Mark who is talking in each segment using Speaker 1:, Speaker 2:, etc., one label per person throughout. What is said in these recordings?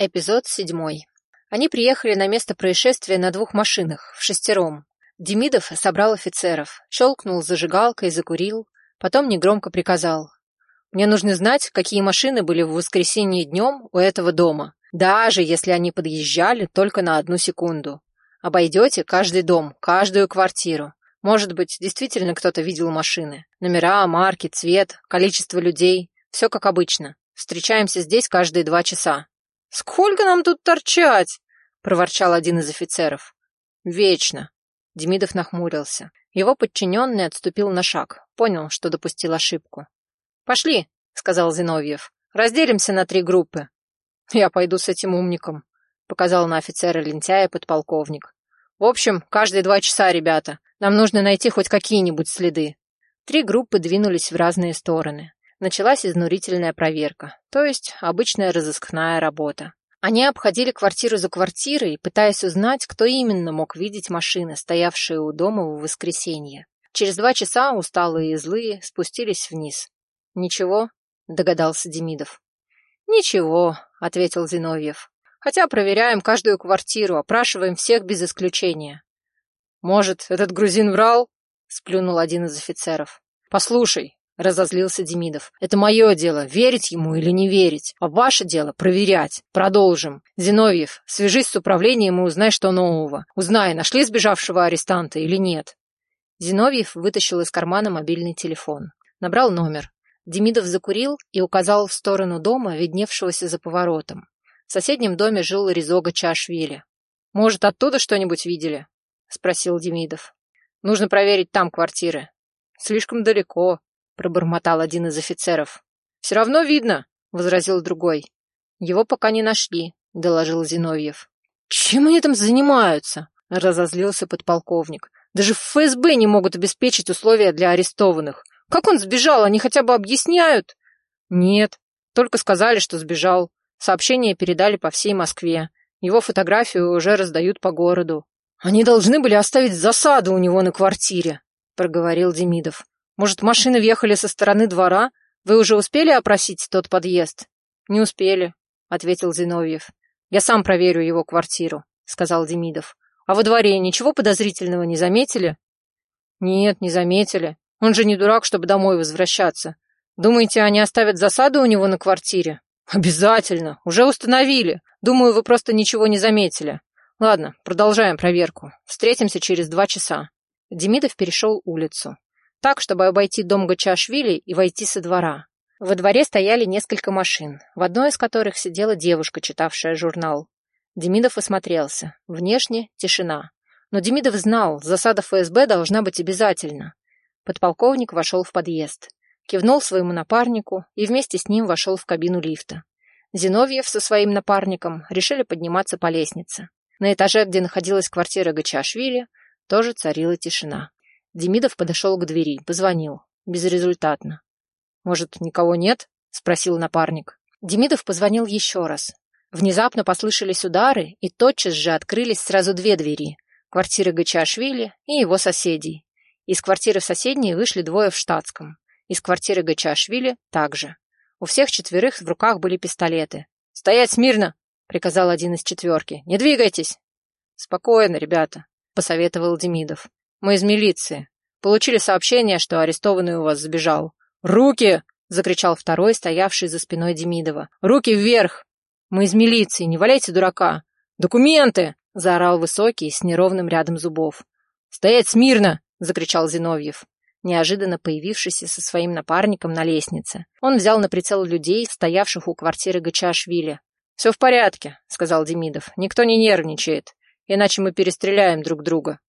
Speaker 1: Эпизод седьмой. Они приехали на место происшествия на двух машинах, в шестером. Демидов собрал офицеров, щелкнул зажигалкой, закурил, потом негромко приказал. «Мне нужно знать, какие машины были в воскресенье днем у этого дома, даже если они подъезжали только на одну секунду. Обойдете каждый дом, каждую квартиру. Может быть, действительно кто-то видел машины. Номера, марки, цвет, количество людей. Все как обычно. Встречаемся здесь каждые два часа. «Сколько нам тут торчать?» — проворчал один из офицеров. «Вечно». Демидов нахмурился. Его подчиненный отступил на шаг, понял, что допустил ошибку. «Пошли», — сказал Зиновьев. «Разделимся на три группы». «Я пойду с этим умником», — показал на офицера лентяя подполковник. «В общем, каждые два часа, ребята. Нам нужно найти хоть какие-нибудь следы». Три группы двинулись в разные стороны началась изнурительная проверка, то есть обычная разыскная работа. Они обходили квартиру за квартирой, пытаясь узнать, кто именно мог видеть машины, стоявшие у дома в воскресенье. Через два часа усталые и злые спустились вниз. «Ничего?» — догадался Демидов. «Ничего», — ответил Зиновьев. «Хотя проверяем каждую квартиру, опрашиваем всех без исключения». «Может, этот грузин врал?» — сплюнул один из офицеров. «Послушай, Разозлился Демидов. Это мое дело, верить ему или не верить. А ваше дело проверять. Продолжим. Зиновьев, свяжись с управлением и узнай, что нового. Узнай, нашли сбежавшего арестанта или нет. Зиновьев вытащил из кармана мобильный телефон. Набрал номер. Демидов закурил и указал в сторону дома, видневшегося за поворотом. В соседнем доме жил Резога Чашвили. «Может, оттуда что-нибудь видели?» — спросил Демидов. «Нужно проверить там квартиры». «Слишком далеко пробормотал один из офицеров. «Все равно видно», — возразил другой. «Его пока не нашли», — доложил Зиновьев. «Чем они там занимаются?» — разозлился подполковник. «Даже в ФСБ не могут обеспечить условия для арестованных. Как он сбежал, они хотя бы объясняют?» «Нет, только сказали, что сбежал. Сообщение передали по всей Москве. Его фотографию уже раздают по городу». «Они должны были оставить засаду у него на квартире», — проговорил Демидов. Может, машины въехали со стороны двора? Вы уже успели опросить тот подъезд? Не успели, ответил Зиновьев. Я сам проверю его квартиру, сказал Демидов. А во дворе ничего подозрительного не заметили? Нет, не заметили. Он же не дурак, чтобы домой возвращаться. Думаете, они оставят засаду у него на квартире? Обязательно. Уже установили. Думаю, вы просто ничего не заметили. Ладно, продолжаем проверку. Встретимся через два часа. Демидов перешел улицу так, чтобы обойти дом Гачашвили и войти со двора. Во дворе стояли несколько машин, в одной из которых сидела девушка, читавшая журнал. Демидов осмотрелся. Внешне тишина. Но Демидов знал, засада ФСБ должна быть обязательно. Подполковник вошел в подъезд. Кивнул своему напарнику и вместе с ним вошел в кабину лифта. Зиновьев со своим напарником решили подниматься по лестнице. На этаже, где находилась квартира Гачашвили, тоже царила тишина. Демидов подошел к двери, позвонил. Безрезультатно. «Может, никого нет?» — спросил напарник. Демидов позвонил еще раз. Внезапно послышались удары, и тотчас же открылись сразу две двери. Квартира Гачашвили и его соседей. Из квартиры в соседней вышли двое в штатском. Из квартиры Гачашвили также. У всех четверых в руках были пистолеты. «Стоять смирно!» — приказал один из четверки. «Не двигайтесь!» «Спокойно, ребята», — посоветовал Демидов. Мы из милиции. Получили сообщение, что арестованный у вас сбежал. Руки! закричал второй, стоявший за спиной Демидова. Руки вверх! Мы из милиции, не валяйте дурака! Документы! заорал высокий с неровным рядом зубов. Стоять смирно! закричал Зиновьев неожиданно появившийся со своим напарником на лестнице. Он взял на прицел людей, стоявших у квартиры Гачашвили. «Все в порядке», — сказал Демидов. «Никто не нервничает, иначе мы перестреляем друг друга».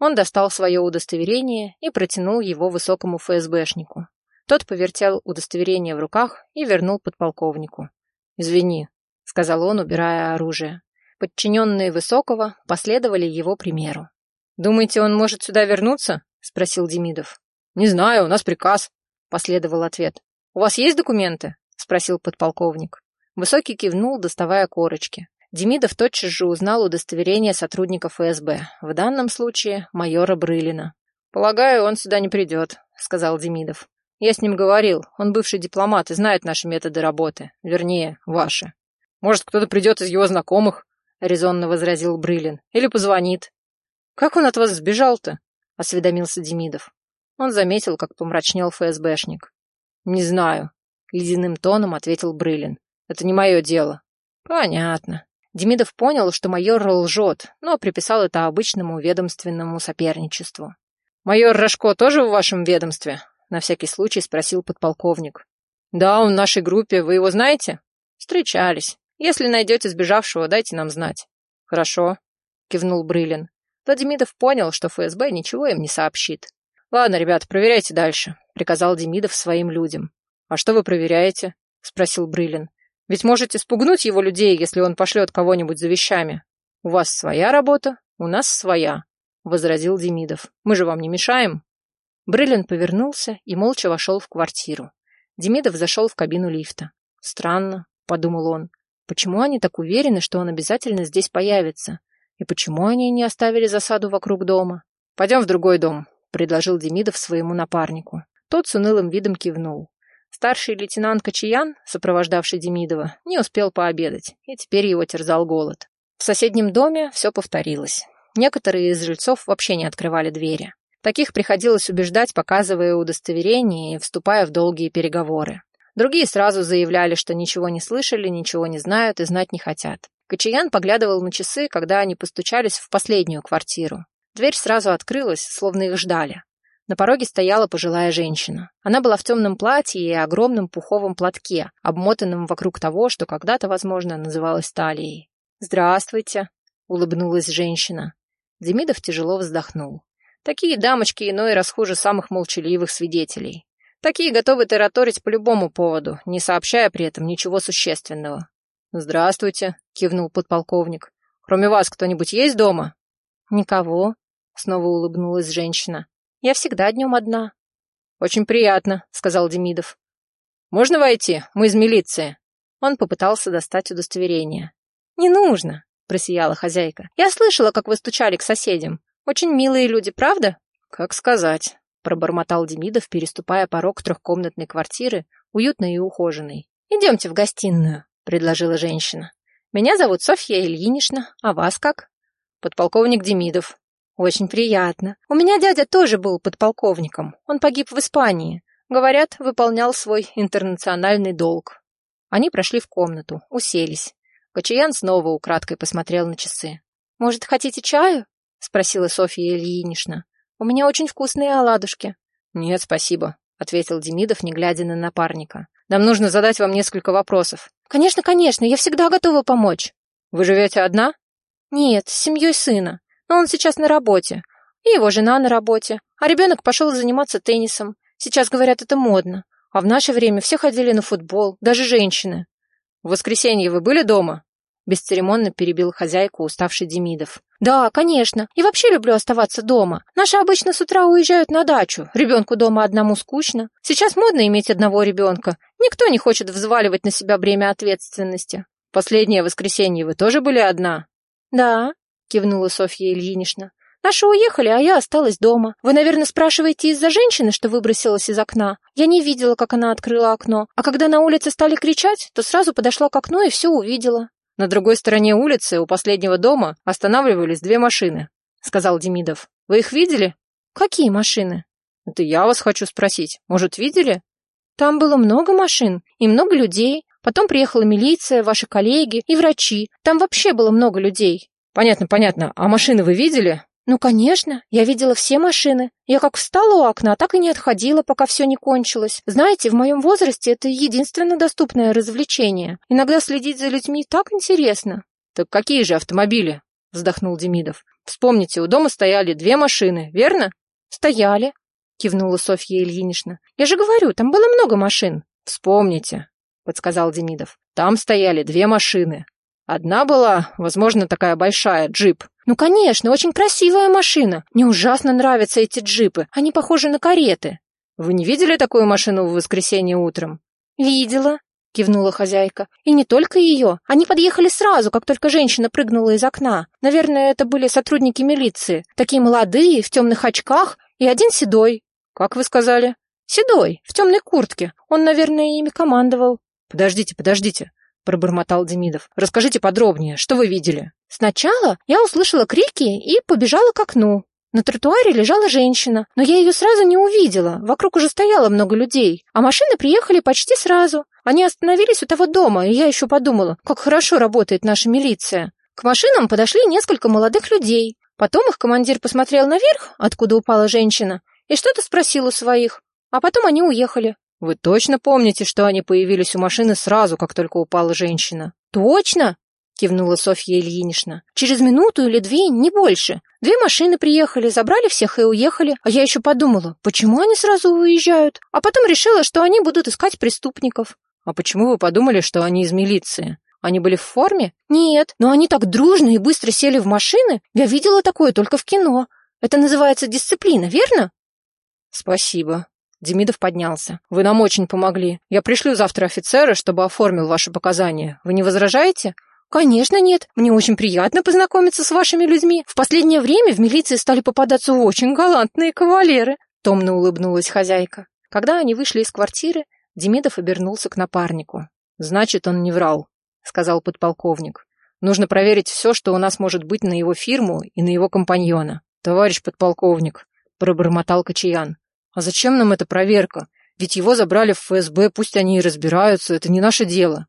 Speaker 1: Он достал свое удостоверение и протянул его высокому ФСБшнику. Тот повертел удостоверение в руках и вернул подполковнику. «Извини», — сказал он, убирая оружие. Подчиненные Высокого последовали его примеру. «Думаете, он может сюда вернуться?» — спросил Демидов. «Не знаю, у нас приказ», — последовал ответ. «У вас есть документы?» — спросил подполковник. Высокий кивнул, доставая корочки. Демидов тотчас же узнал удостоверение сотрудника ФСБ, в данном случае майора Брылина. «Полагаю, он сюда не придет», — сказал Демидов. «Я с ним говорил, он бывший дипломат и знает наши методы работы, вернее, ваши».
Speaker 2: Может, кто-то придет из его знакомых, — резонно возразил Брылин. Или позвонит. Как он от вас сбежал-то? — осведомился Демидов. Он заметил, как помрачнел ФСБшник. Не знаю, — ледяным тоном ответил Брылин. Это не мое дело. Понятно. Демидов понял, что майор лжет, но приписал это обычному ведомственному соперничеству. «Майор Рожко тоже в вашем ведомстве?» — на всякий случай спросил подполковник. «Да, он в нашей группе. Вы его знаете?» «Встречались. Если найдете сбежавшего, дайте нам знать». «Хорошо», — кивнул Брылин. Владимиров понял, что ФСБ ничего им не сообщит. «Ладно, ребят, проверяйте дальше», — приказал Демидов своим людям. «А что вы проверяете?» — спросил Брылин. Ведь можете спугнуть его людей, если он пошлет кого-нибудь за вещами. У вас своя работа, у нас своя, — возразил Демидов. Мы же вам не мешаем. Брылин повернулся и молча вошел в квартиру. Демидов зашел в кабину лифта. Странно, — подумал он. Почему они так уверены, что он обязательно здесь появится? И почему они не оставили засаду вокруг дома? Пойдем в другой дом, — предложил Демидов своему напарнику. Тот с унылым видом кивнул. Старший лейтенант Кочиян, сопровождавший Демидова, не успел пообедать, и теперь его терзал голод. В соседнем доме все повторилось. Некоторые из жильцов вообще не открывали двери. Таких приходилось убеждать, показывая удостоверение и вступая в долгие переговоры. Другие сразу заявляли, что ничего не слышали, ничего не знают и знать не хотят. Кочаян поглядывал на часы, когда они постучались в последнюю квартиру. Дверь сразу открылась, словно их ждали. На пороге стояла пожилая женщина. Она была в темном платье и огромном пуховом платке, обмотанном вокруг того, что когда-то, возможно, называлось талией. «Здравствуйте», — улыбнулась женщина. Демидов тяжело вздохнул. Такие дамочки иной раз самых молчаливых свидетелей. Такие готовы тараторить по любому поводу, не сообщая при этом ничего существенного. «Здравствуйте», — кивнул подполковник. «Кроме вас кто-нибудь есть дома?» «Никого», — снова улыбнулась женщина. Я всегда днем одна. Очень приятно, сказал Демидов. Можно войти? Мы из милиции. Он попытался достать удостоверение. Не нужно, просияла хозяйка. Я слышала, как вы стучали к соседям. Очень милые люди, правда? Как сказать, пробормотал Демидов, переступая порог трехкомнатной квартиры, уютной и ухоженной. Идемте в гостиную, предложила женщина. Меня зовут Софья Ильинична, а вас как? Подполковник Демидов, «Очень приятно. У меня дядя тоже был подполковником. Он погиб в Испании. Говорят, выполнял свой интернациональный долг». Они прошли в комнату, уселись. Кочаян снова украдкой посмотрел на часы. «Может, хотите чаю?» — спросила Софья Ильинична. «У меня очень вкусные оладушки». «Нет, спасибо», — ответил Демидов, не глядя на напарника. «Нам нужно задать вам несколько вопросов». «Конечно, конечно, я всегда готова помочь». «Вы живете одна?» «Нет, с семьей сына. Он сейчас на работе. И его жена на работе. А ребенок пошел заниматься теннисом. Сейчас, говорят, это модно. А в наше время все ходили на футбол, даже женщины. В воскресенье вы были дома? Бесцеремонно перебил хозяйку уставший Демидов. «Да, конечно. И вообще люблю оставаться дома. Наши обычно с утра уезжают на дачу. Ребенку дома одному скучно. Сейчас модно иметь одного ребенка. Никто не хочет взваливать на себя бремя ответственности. Последнее воскресенье вы тоже были одна?» «Да», кивнула Софья Ильинична. Наши уехали, а я осталась дома. Вы, наверное, спрашиваете из-за женщины, что выбросилась из окна. Я не видела, как она открыла окно. А когда на улице стали кричать, то сразу подошла к окну и все увидела. На другой стороне улицы, у последнего дома, останавливались две машины, сказал Демидов. Вы их видели? Какие машины? Это я вас хочу спросить. Может, видели? Там было много машин и много людей. Потом приехала милиция, ваши коллеги и врачи. Там вообще было много людей. Понятно, понятно. А машины вы видели? Ну, конечно. Я видела все машины. Я как встала у окна, так и не отходила, пока все не кончилось. Знаете, в моем возрасте это единственно доступное развлечение. Иногда следить за людьми так интересно. Так какие же автомобили? Вздохнул Демидов. Вспомните, у дома стояли две машины, верно? Стояли, кивнула Софья Ильинична. Я же говорю, там было много машин. Вспомните, подсказал Демидов. Там стояли две машины. Одна была, возможно, такая большая, джип. Ну, конечно, очень красивая машина. Мне ужасно нравятся эти джипы. Они похожи на кареты. Вы не видели такую машину в воскресенье утром? Видела, кивнула хозяйка. И не только ее. Они подъехали сразу, как только женщина прыгнула из окна. Наверное, это были сотрудники милиции. Такие молодые, в темных очках, и один седой. Как вы сказали? Седой, в темной куртке. Он, наверное, ими командовал. Подождите, подождите. Пробормотал Демидов. «Расскажите подробнее, что вы видели?»
Speaker 1: «Сначала я услышала крики и побежала к окну. На тротуаре лежала женщина, но я ее сразу не увидела. Вокруг уже стояло много людей, а машины приехали почти сразу. Они остановились у того дома, и я еще подумала, как хорошо работает наша милиция. К машинам подошли несколько молодых людей. Потом их командир посмотрел наверх, откуда упала женщина, и что-то спросил у своих. А потом они уехали.
Speaker 2: Вы точно помните, что они появились у машины сразу, как только упала женщина?
Speaker 1: Точно, кивнула Софья Ильинична. Через минуту или две, не больше. Две машины приехали, забрали всех и уехали. А я еще подумала, почему они сразу уезжают? А потом решила, что они будут искать преступников.
Speaker 2: А почему вы подумали, что они из милиции? Они были в форме?
Speaker 1: Нет, но они так дружно и быстро сели в машины. Я видела такое только в кино. Это называется дисциплина, верно?
Speaker 2: Спасибо, Демидов поднялся. «Вы нам очень помогли. Я пришлю завтра офицера, чтобы оформил ваши показания. Вы не возражаете?»
Speaker 1: «Конечно нет. Мне очень приятно познакомиться с вашими людьми. В последнее время в милиции стали попадаться очень галантные кавалеры», — томно улыбнулась хозяйка. Когда они вышли из квартиры, Демидов обернулся к напарнику.
Speaker 2: «Значит, он не врал», — сказал подполковник. «Нужно проверить все, что у нас может быть на его фирму и на его компаньона». «Товарищ подполковник», — пробормотал Кочаян. А зачем нам эта проверка? Ведь его забрали в ФСБ, пусть они и разбираются, это не наше дело.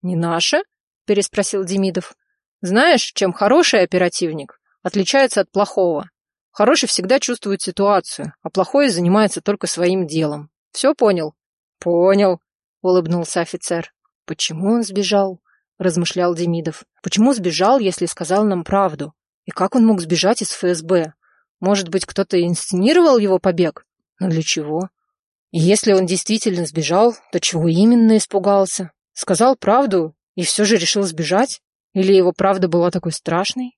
Speaker 1: Не наше? переспросил Демидов.
Speaker 2: Знаешь, чем хороший оперативник отличается от плохого? Хороший всегда чувствует ситуацию, а плохой занимается только своим делом. Все понял?
Speaker 1: Понял,
Speaker 2: улыбнулся офицер.
Speaker 1: Почему он сбежал? размышлял Демидов.
Speaker 2: Почему сбежал, если сказал нам правду? И как он мог сбежать из ФСБ? Может быть, кто-то инсценировал его побег? Но для чего? Если он действительно сбежал, то чего именно испугался? Сказал правду и все же решил сбежать? Или его правда была такой страшной?